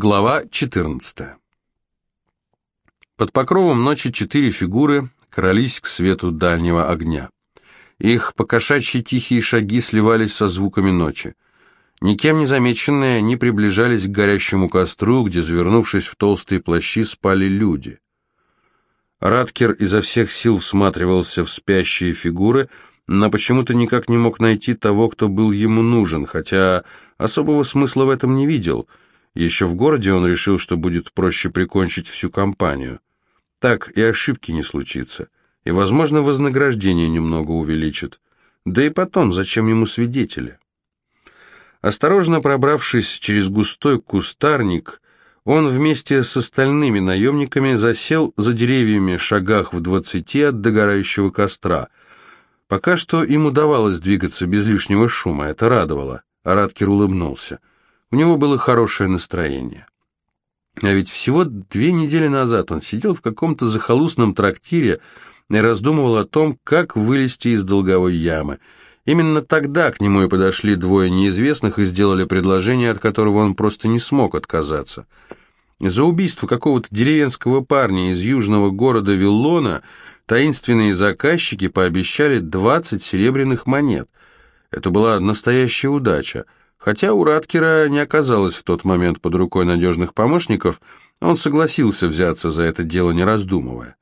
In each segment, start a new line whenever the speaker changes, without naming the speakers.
Глава 14. Под покровом ночи четыре фигуры крались к свету дальнего огня. Их покошачьи тихие шаги сливались со звуками ночи. Никем не замеченные, они приближались к горящему костру, где, завернувшись в толстые плащи, спали люди. Радкер изо всех сил всматривался в спящие фигуры, но почему-то никак не мог найти того, кто был ему нужен, хотя особого смысла в этом не видел — еще в городе он решил, что будет проще прикончить всю компанию. Так и ошибки не случится. И, возможно, вознаграждение немного увеличит. Да и потом, зачем ему свидетели? Осторожно пробравшись через густой кустарник, он вместе с остальными наемниками засел за деревьями шагах в двадцати от догорающего костра. Пока что им удавалось двигаться без лишнего шума, это радовало. Араткер улыбнулся. У него было хорошее настроение. А ведь всего две недели назад он сидел в каком-то захолустном трактире и раздумывал о том, как вылезти из долговой ямы. Именно тогда к нему и подошли двое неизвестных и сделали предложение, от которого он просто не смог отказаться. За убийство какого-то деревенского парня из южного города Виллона таинственные заказчики пообещали 20 серебряных монет. Это была настоящая удача – Хотя у Раткера не оказалось в тот момент под рукой надежных помощников, он согласился взяться за это дело, не раздумывая.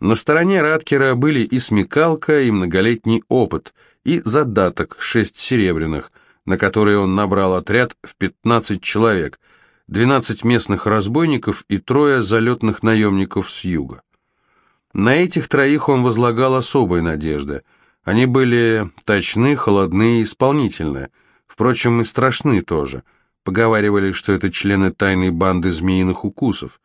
На стороне Раткера были и смекалка, и многолетний опыт, и задаток шесть серебряных, на которые он набрал отряд в 15 человек, 12 местных разбойников и трое залетных наемников с юга. На этих троих он возлагал особые надежды. Они были точны, холодны и исполнительны – Впрочем, и страшны тоже. Поговаривали, что это члены тайной банды змеиных укусов.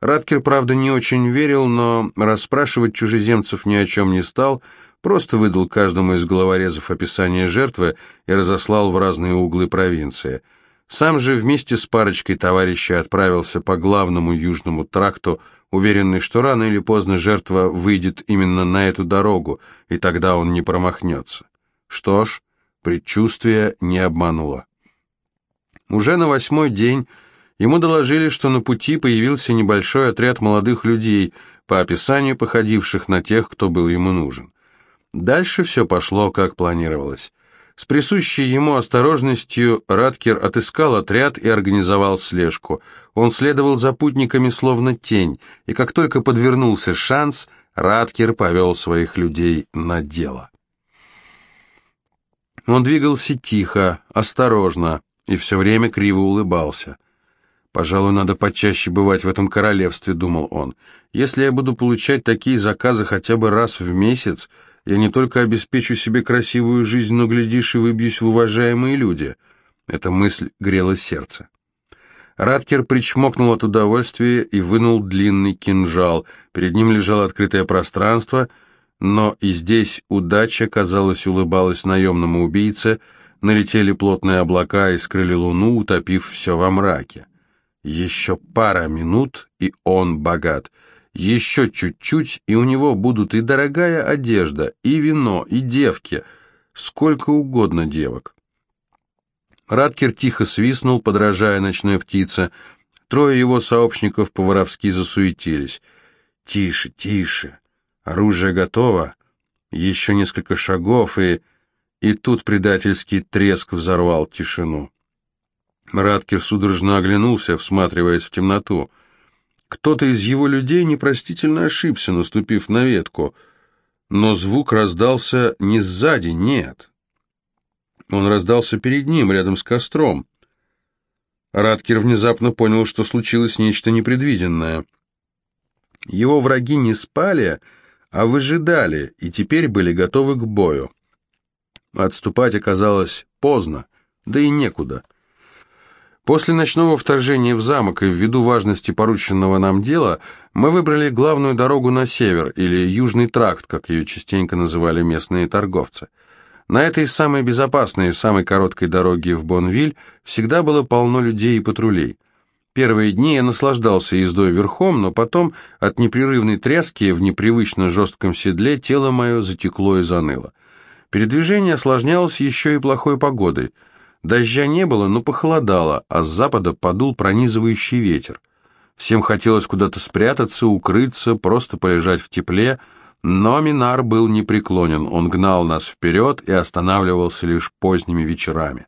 Радкер, правда, не очень верил, но расспрашивать чужеземцев ни о чем не стал, просто выдал каждому из головорезов описание жертвы и разослал в разные углы провинции. Сам же вместе с парочкой товарищей отправился по главному южному тракту, уверенный, что рано или поздно жертва выйдет именно на эту дорогу, и тогда он не промахнется. Что ж, Предчувствие не обмануло. Уже на восьмой день ему доложили, что на пути появился небольшой отряд молодых людей, по описанию походивших на тех, кто был ему нужен. Дальше все пошло, как планировалось. С присущей ему осторожностью Радкер отыскал отряд и организовал слежку. Он следовал за путниками словно тень, и как только подвернулся шанс, Радкер повел своих людей на дело. Он двигался тихо, осторожно и все время криво улыбался. «Пожалуй, надо почаще бывать в этом королевстве», — думал он. «Если я буду получать такие заказы хотя бы раз в месяц, я не только обеспечу себе красивую жизнь, но, глядишь, и выбьюсь в уважаемые люди». Эта мысль грела сердце. Радкер причмокнул от удовольствия и вынул длинный кинжал. Перед ним лежало открытое пространство — но и здесь удача, казалось, улыбалась наемному убийце, налетели плотные облака и скрыли луну, утопив все во мраке. Еще пара минут, и он богат. Еще чуть-чуть, и у него будут и дорогая одежда, и вино, и девки, сколько угодно девок. Радкер тихо свистнул, подражая ночной птице. Трое его сообщников по-воровски засуетились. «Тише, тише!» Оружие готово. Еще несколько шагов, и... И тут предательский треск взорвал тишину. Радкер судорожно оглянулся, всматриваясь в темноту. Кто-то из его людей непростительно ошибся, наступив на ветку. Но звук раздался не сзади, нет. Он раздался перед ним, рядом с костром. Радкер внезапно понял, что случилось нечто непредвиденное. Его враги не спали, а выжидали и теперь были готовы к бою. Отступать оказалось поздно, да и некуда. После ночного вторжения в замок и ввиду важности порученного нам дела, мы выбрали главную дорогу на север, или Южный тракт, как ее частенько называли местные торговцы. На этой самой безопасной и самой короткой дороге в Бонвиль всегда было полно людей и патрулей. Первые дни я наслаждался ездой верхом, но потом от непрерывной тряски в непривычно жестком седле тело мое затекло и заныло. Передвижение осложнялось еще и плохой погодой. Дождя не было, но похолодало, а с запада подул пронизывающий ветер. Всем хотелось куда-то спрятаться, укрыться, просто полежать в тепле, но Минар был непреклонен, он гнал нас вперед и останавливался лишь поздними вечерами.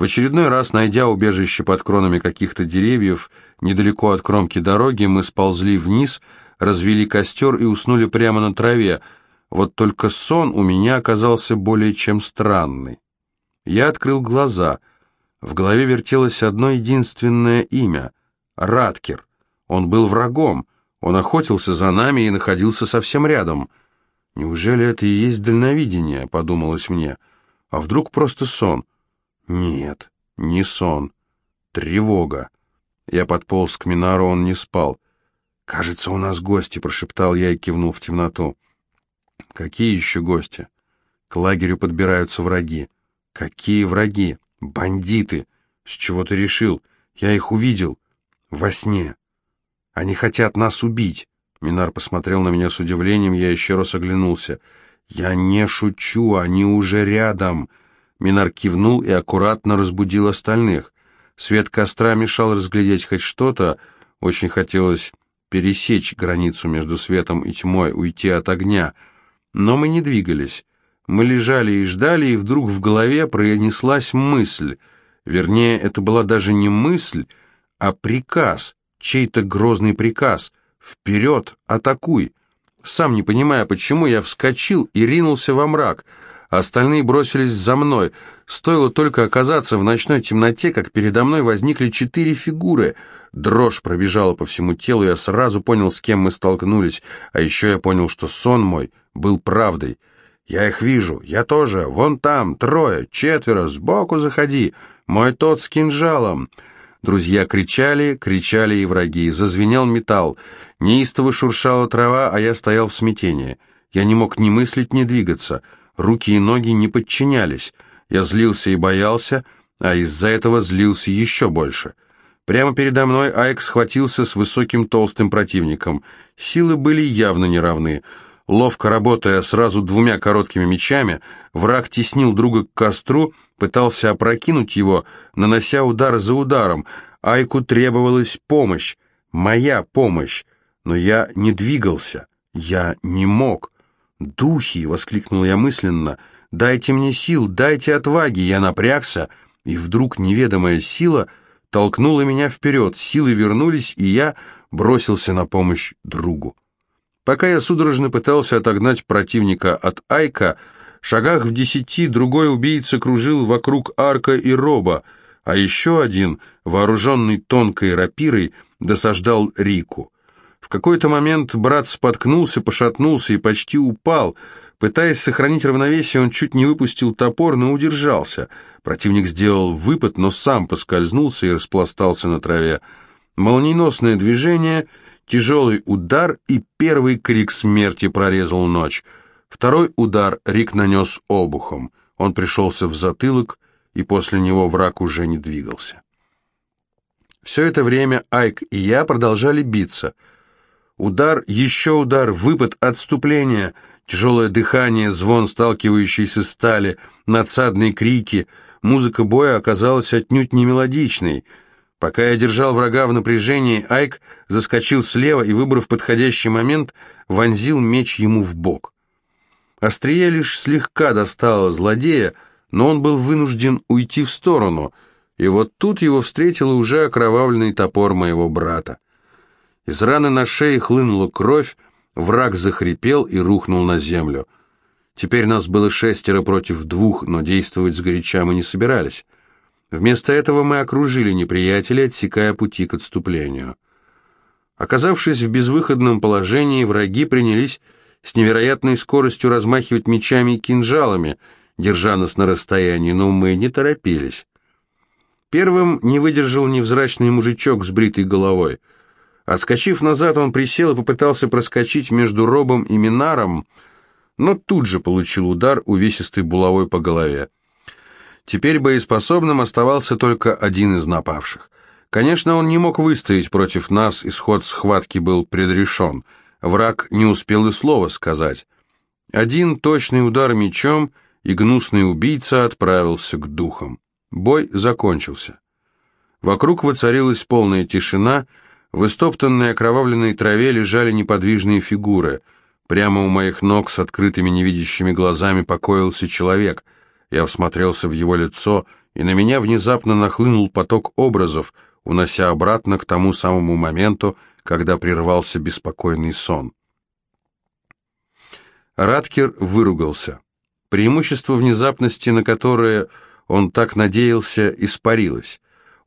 В очередной раз, найдя убежище под кронами каких-то деревьев, недалеко от кромки дороги, мы сползли вниз, развели костер и уснули прямо на траве, вот только сон у меня оказался более чем странный. Я открыл глаза. В голове вертелось одно единственное имя — Раткер. Он был врагом, он охотился за нами и находился совсем рядом. «Неужели это и есть дальновидение?» — подумалось мне. «А вдруг просто сон?» «Нет, не сон. Тревога». Я подполз к Минару, он не спал. «Кажется, у нас гости», — прошептал я и кивнул в темноту. «Какие еще гости?» «К лагерю подбираются враги». «Какие враги?» «Бандиты!» «С чего ты решил?» «Я их увидел. Во сне. Они хотят нас убить». Минар посмотрел на меня с удивлением, я еще раз оглянулся. «Я не шучу, они уже рядом!» Минар кивнул и аккуратно разбудил остальных. Свет костра мешал разглядеть хоть что-то. Очень хотелось пересечь границу между светом и тьмой, уйти от огня. Но мы не двигались. Мы лежали и ждали, и вдруг в голове пронеслась мысль. Вернее, это была даже не мысль, а приказ, чей-то грозный приказ. «Вперед! Атакуй!» Сам не понимая, почему, я вскочил и ринулся во мрак. Остальные бросились за мной. Стоило только оказаться в ночной темноте, как передо мной возникли четыре фигуры. Дрожь пробежала по всему телу, я сразу понял, с кем мы столкнулись, а еще я понял, что сон мой был правдой. «Я их вижу, я тоже, вон там, трое, четверо, сбоку заходи, мой тот с кинжалом». Друзья кричали, кричали и враги, зазвенел металл, неистово шуршала трава, а я стоял в смятении. Я не мог ни мыслить, ни двигаться, руки и ноги не подчинялись. Я злился и боялся, а из-за этого злился еще больше. Прямо передо мной Айк схватился с высоким толстым противником. Силы были явно неравны. Ловко работая сразу двумя короткими мечами, враг теснил друга к костру, пытался опрокинуть его, нанося удар за ударом. Айку требовалась помощь, моя помощь, но я не двигался, я не мог. «Духи!» — воскликнул я мысленно. «Дайте мне сил, дайте отваги!» Я напрягся, и вдруг неведомая сила толкнула меня вперед, силы вернулись, и я бросился на помощь другу. Пока я судорожно пытался отогнать противника от Айка, шагах в десяти другой убийца кружил вокруг Арка и Роба, а еще один, вооруженный тонкой рапирой, досаждал Рику. В какой-то момент брат споткнулся, пошатнулся и почти упал. Пытаясь сохранить равновесие, он чуть не выпустил топор, но удержался. Противник сделал выпад, но сам поскользнулся и распластался на траве. Молниеносное движение — Тяжелый удар и первый крик смерти прорезал ночь. Второй удар Рик нанес обухом. Он пришелся в затылок, и после него враг уже не двигался. Все это время Айк и я продолжали биться. Удар, еще удар, выпад, отступление, тяжелое дыхание, звон сталкивающейся стали, надсадные крики. Музыка боя оказалась отнюдь не мелодичной — Пока я держал врага в напряжении, Айк заскочил слева и, выбрав подходящий момент, вонзил меч ему в бок. Острие лишь слегка достало злодея, но он был вынужден уйти в сторону, и вот тут его встретил уже окровавленный топор моего брата. Из раны на шее хлынула кровь, враг захрипел и рухнул на землю. Теперь нас было шестеро против двух, но действовать сгоряча мы не собирались. Вместо этого мы окружили неприятеля, отсекая пути к отступлению. Оказавшись в безвыходном положении, враги принялись с невероятной скоростью размахивать мечами и кинжалами, держа нас на расстоянии, но мы не торопились. Первым не выдержал невзрачный мужичок с бритой головой. Отскочив назад, он присел и попытался проскочить между Робом и Минаром, но тут же получил удар увесистой булавой по голове. Теперь боеспособным оставался только один из напавших. Конечно, он не мог выстоять против нас, исход схватки был предрешен. Враг не успел и слова сказать. Один точный удар мечом, и гнусный убийца отправился к духам. Бой закончился. Вокруг воцарилась полная тишина, в истоптанной окровавленной траве лежали неподвижные фигуры. Прямо у моих ног с открытыми невидящими глазами покоился человек. Я всмотрелся в его лицо, и на меня внезапно нахлынул поток образов, унося обратно к тому самому моменту, когда прервался беспокойный сон. Радкер выругался. Преимущество внезапности, на которое он так надеялся, испарилось.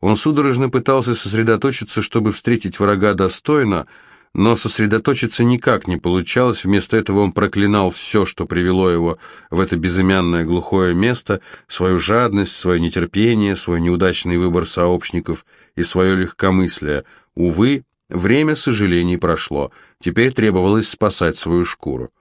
Он судорожно пытался сосредоточиться, чтобы встретить врага достойно, но сосредоточиться никак не получалось, вместо этого он проклинал все, что привело его в это безымянное глухое место, свою жадность, свое нетерпение, свой неудачный выбор сообщников и свое легкомыслие. Увы, время сожалений прошло, теперь требовалось спасать свою шкуру.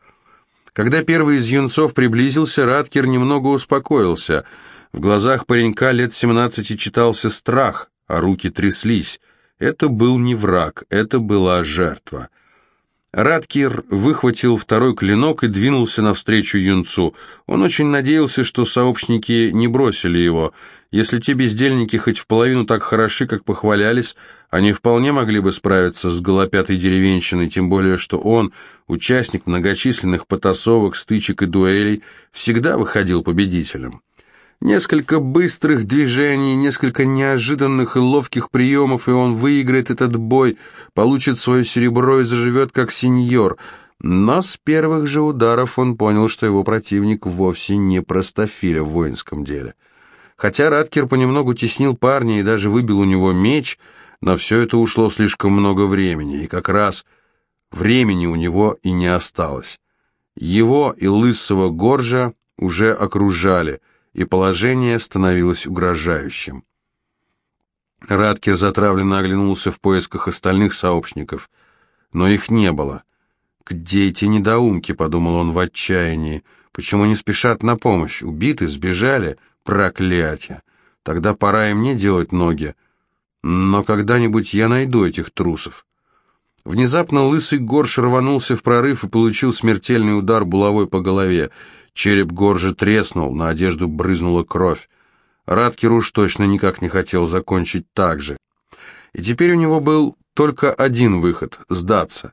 Когда первый из юнцов приблизился, Раткер немного успокоился. В глазах паренька лет семнадцати читался страх, а руки тряслись. Это был не враг, это была жертва. Радкир выхватил второй клинок и двинулся навстречу юнцу. Он очень надеялся, что сообщники не бросили его. Если те бездельники хоть в половину так хороши, как похвалялись, они вполне могли бы справиться с голопятой деревенщиной, тем более что он, участник многочисленных потасовок, стычек и дуэлей, всегда выходил победителем. Несколько быстрых движений, несколько неожиданных и ловких приемов, и он выиграет этот бой, получит свое серебро и заживет как сеньор. Но с первых же ударов он понял, что его противник вовсе не простофиля в воинском деле. Хотя Раткер понемногу теснил парня и даже выбил у него меч, на все это ушло слишком много времени, и как раз времени у него и не осталось. Его и лысого горжа уже окружали — и положение становилось угрожающим. Радкер затравленно оглянулся в поисках остальных сообщников, но их не было. «Где эти недоумки?» — подумал он в отчаянии. «Почему не спешат на помощь? Убиты, сбежали? Проклятие! Тогда пора и мне делать ноги. Но когда-нибудь я найду этих трусов». Внезапно лысый горш рванулся в прорыв и получил смертельный удар булавой по голове. Череп Горжи треснул, на одежду брызнула кровь. Радкер уж точно никак не хотел закончить так же. И теперь у него был только один выход — сдаться.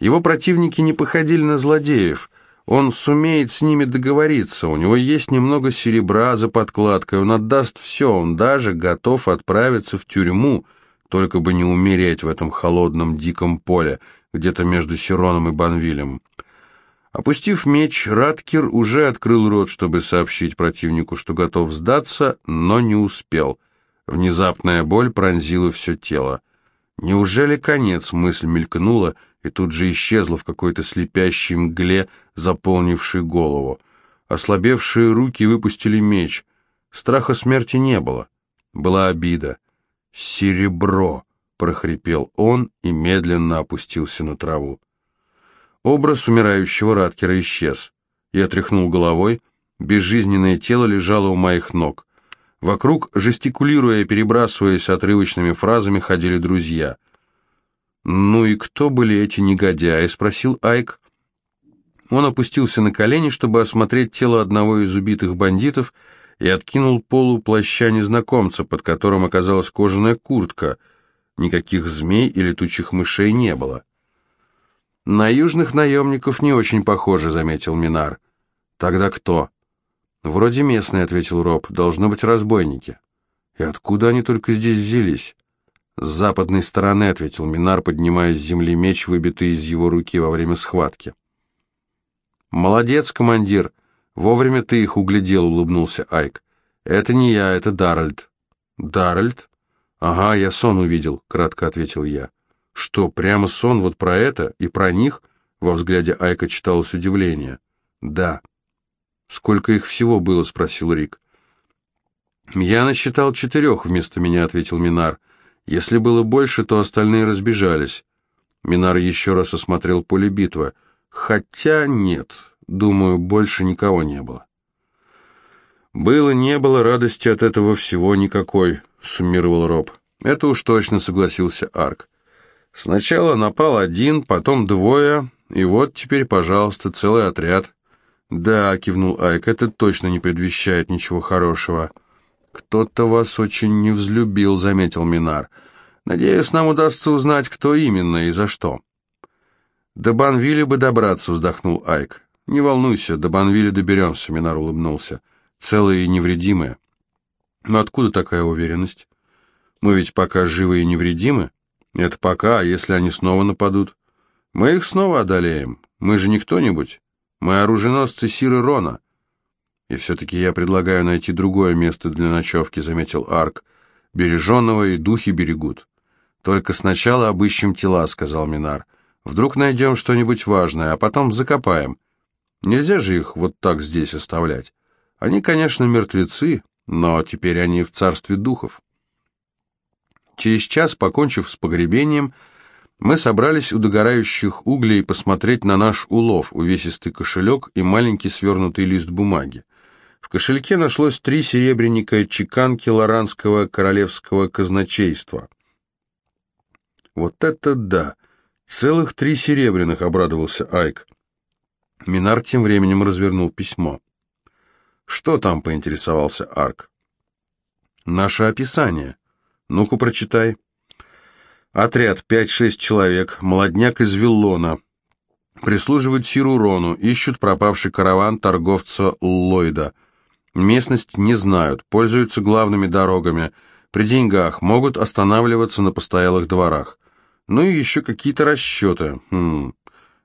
Его противники не походили на злодеев. Он сумеет с ними договориться, у него есть немного серебра за подкладкой, он отдаст все, он даже готов отправиться в тюрьму, только бы не умереть в этом холодном диком поле, где-то между Сироном и Банвилем. Опустив меч, Раткер уже открыл рот, чтобы сообщить противнику, что готов сдаться, но не успел. Внезапная боль пронзила все тело. Неужели конец, мысль мелькнула и тут же исчезла в какой-то слепящей мгле, заполнившей голову. Ослабевшие руки выпустили меч. Страха смерти не было. Была обида. «Серебро!» — прохрипел он и медленно опустился на траву. Образ умирающего Раткера исчез. Я тряхнул головой, безжизненное тело лежало у моих ног. Вокруг, жестикулируя и перебрасываясь отрывочными фразами, ходили друзья. «Ну и кто были эти негодяи?» — спросил Айк. Он опустился на колени, чтобы осмотреть тело одного из убитых бандитов, и откинул полу плаща незнакомца, под которым оказалась кожаная куртка. Никаких змей и летучих мышей не было. «На южных наемников не очень похоже», — заметил Минар. «Тогда кто?» «Вроде местные», — ответил Роб. «Должно быть разбойники». «И откуда они только здесь взялись?» «С западной стороны», — ответил Минар, поднимая с земли меч, выбитый из его руки во время схватки. «Молодец, командир. Вовремя ты их углядел», — улыбнулся Айк. «Это не я, это Даральд». «Даральд?» «Ага, я сон увидел», — кратко ответил я. «Что, прямо сон вот про это и про них?» Во взгляде Айка читалось удивление. «Да». «Сколько их всего было?» — спросил Рик. «Я насчитал четырех вместо меня», — ответил Минар. «Если было больше, то остальные разбежались». Минар еще раз осмотрел поле битвы. «Хотя нет, думаю, больше никого не было». «Было, не было, радости от этого всего никакой», — суммировал Роб. «Это уж точно», — согласился Арк. Сначала напал один, потом двое, и вот теперь, пожалуйста, целый отряд. Да, кивнул Айк, это точно не предвещает ничего хорошего. «Кто-то вас очень не взлюбил», — заметил Минар. «Надеюсь, нам удастся узнать, кто именно и за что». «До Банвиля бы добраться», — вздохнул Айк. «Не волнуйся, до Банвиля доберемся», — Минар улыбнулся. «Целые и невредимые». «Но откуда такая уверенность? Мы ведь пока живы и невредимы?» «Это пока, а если они снова нападут?» «Мы их снова одолеем. Мы же не кто-нибудь. Мы оруженосцы Сиры Рона». «И все-таки я предлагаю найти другое место для ночевки», — заметил Арк. «Береженного и духи берегут». «Только сначала обыщем тела», — сказал Минар. «Вдруг найдем что-нибудь важное, а потом закопаем. Нельзя же их вот так здесь оставлять. Они, конечно, мертвецы, но теперь они в царстве духов». Через час, покончив с погребением, мы собрались у догорающих углей посмотреть на наш улов, увесистый кошелек и маленький свернутый лист бумаги. В кошельке нашлось три серебряника чеканки лоранского королевского казначейства. «Вот это да! Целых три серебряных!» — обрадовался Айк. Минар тем временем развернул письмо. «Что там?» — поинтересовался Арк. «Наше описание. Ну-ка, прочитай». Отряд, пять-шесть человек, молодняк из Виллона. Прислуживают Сиру Рону, ищут пропавший караван торговца Ллойда. Местность не знают, пользуются главными дорогами. При деньгах могут останавливаться на постоялых дворах. Ну и еще какие-то расчеты. Хм.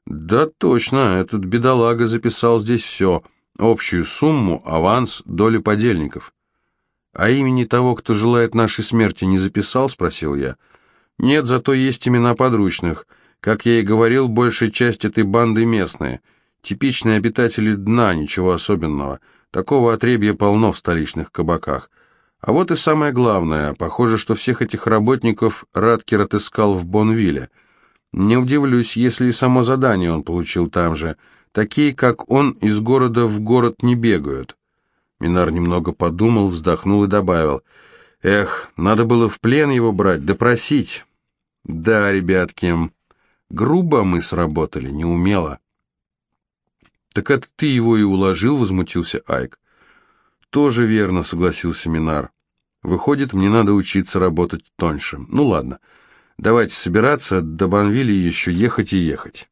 Да точно, этот бедолага записал здесь все. Общую сумму, аванс, доли подельников. А имени того, кто желает нашей смерти, не записал, спросил я. — нет, зато есть имена подручных. Как я и говорил, большая часть этой банды местные. Типичные обитатели дна, ничего особенного. Такого отребья полно в столичных кабаках. А вот и самое главное. Похоже, что всех этих работников Радкер отыскал в Бонвилле. Не удивлюсь, если и само задание он получил там же. Такие, как он, из города в город не бегают. Минар немного подумал, вздохнул и добавил — Эх, надо было в плен его брать, допросить. Да, ребятки, грубо мы сработали, неумело. Так это ты его и уложил, возмутился Айк. Тоже верно, согласился Минар. Выходит, мне надо учиться работать тоньше. Ну ладно, давайте собираться, до Банвили еще ехать и ехать.